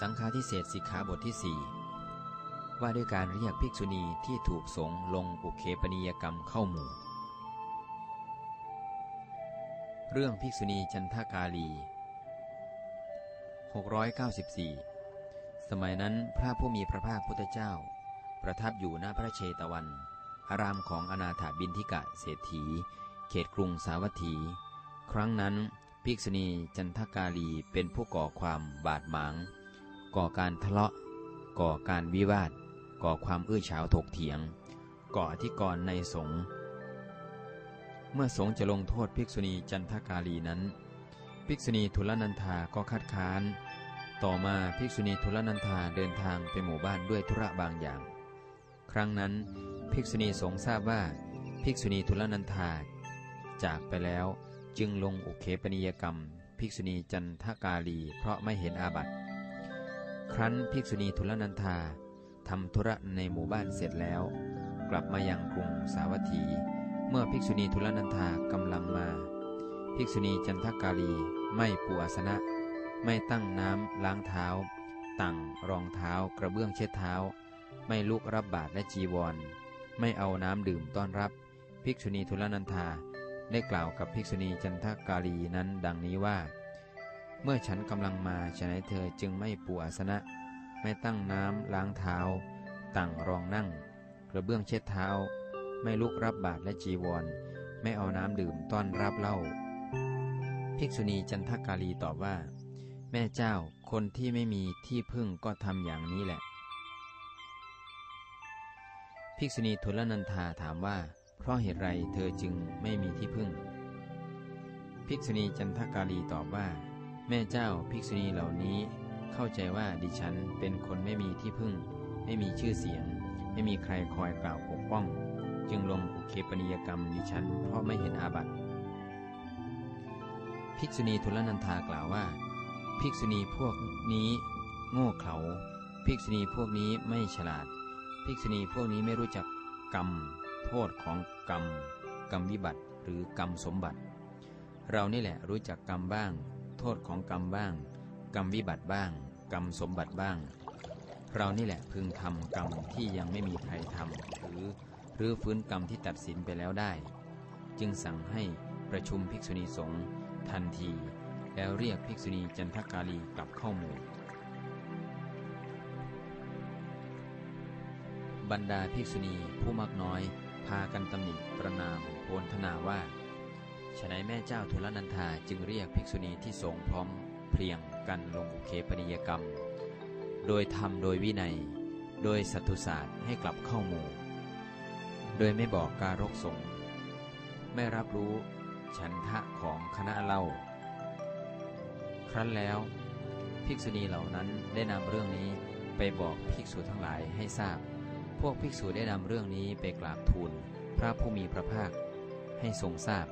สังฆาทิเศษสิกขาบทที่สี่ว่าด้วยการเรียกภิกษุณีที่ถูกสงลงอุเคปนิยกรรมเข้าหมู่ เรื่องภิกษุณีจันทากาลี 694 สมัยนั้นพระผู้มีพระภาคพุทธเจ้า ประทับอยู่หน้าพระเชตวัน อารามของอนาถาบินทิกะเศรษฐี เขตกรุงสาวัตถี ครั้งนั้น ภิกษุณีจันทกาลีเป็นผู้ก่อความบาดหมาง ก่อการทะเลาะ ก่อการวิวาท ก่อความอื้อฉาวถกเถียง ก่ออธิกรณ์ในสงฆ์เมื่อสงฆ์จะลงโทษภิกษุณีจันทกาลีนั้น ภิกษุณีทุลนันธาก็คัดค้าน ต่อมาภิกษุณีทุลนันธาเดินทางไปหมู่บ้านด้วยธุระบางอย่าง ครั้งนั้นภิกษุณีสงทราบว่าภิกษุณีทุลนันธาจากไปแล้วจึงลงอุเคปนิยกรรม ภิกษุณีจันทกาลี เพราะไม่เห็นอาบัติ ครั้นภิกษุณีทุลนันธาทำธุระในหมู่บ้านเสร็จแล้ว กลับมายังกรุงสาวัตถี เมื่อภิกษุณีทุลนันธากำลังมา ภิกษุณีจันทกาลีไม่ปูอาสนะ ไม่ตั้งน้ำล้างเท้า ตั้งรองเท้ากระเบื้องเช็ดเท้า ไม่ลุกรับบาตรและจีวร ไม่เอาน้ำดื่มต้อนรับ ภิกษุณีทุลนันธาได้กล่าวกับภิกษุณีจันทกาลีนั้นดังนี้ว่า เมื่อฉันกำลังมาฉะนั้นเธอจึงไม่ปูอาสนะ ไม่ตั้งน้ำล้างเท้า ตั้งรองนั่ง กระเบื้องเช็ดเท้า ไม่ลุกรับบาตรและจีวร ไม่เอาน้ำดื่มต้อนรับเหล้าภิกษุณีจันทกาลีตอบว่า แม่เจ้าคนที่ไม่มีที่พึ่งก็ทำอย่างนี้แหละ ภิกษุณีทุลนันธาถามว่า เพราะเหตุไรเธอจึงไม่มีที่พึ่ง ภิกษุณีจันทกาลีตอบว่า แม่เจ้าภิกษุณีเหล่านี้ เข้าใจว่าดิฉันเป็นคนไม่มีที่พึ่ง ไม่มีชื่อเสียง ไม่มีใครคอยกล่าวปกป้อง จึงลงอุเคปนิยกรรมดิฉันเพราะไม่เห็นอาบัติภิกษุณีทุลนันทากล่าวว่า ภิกษุณีพวกนี้ โง่เขลาภิกษุณีพวกนี้ไม่ฉลาด ภิกษุณีพวกนี้ไม่รู้จักกรรม โทษของกรรม กรรมวิบัติหรือกรรมสมบัติ เรานี่แหละรู้จักกรรมบ้าง โทษของกรรมบ้าง กรรมวิบัติบ้าง กรรมสมบัติบ้าง เรานี่แหละพึงทำกรรมที่ยังไม่มีใครทำหรือหรือฟื้นกรรมที่ตัดสินไปแล้วได้ จึงสั่งให้ประชุมภิกษุณีสงฆ์ทันที แล้วเรียกภิกษุณีจันทกาลีกลับเข้าหมู่บรรดาภิกษุณีผู้มักน้อย พากันตำหนิประนามโพลธนาว่า ฉนัยแม่เจ้าทุลนันธาจึงเรียกภิกษุณีที่สงพร้อมเพียงกันลงเคปนิยกรรม โดยทำโดยวินัย โดยสัตุศาสตร์ให้กลับเข้าหมู่ โดยไม่บอกการกสงไม่รับรู้ฉันทะของคณะเล่า ครั้นแล้ว ภิกษุณีเหล่านั้นได้นำเรื่องนี้ไปบอกภิกษุทั้งหลายให้ทราบ พวกภิกษุได้นำเรื่องนี้ไปกราบทูลพระผู้มีพระภาคให้ทรงทราบ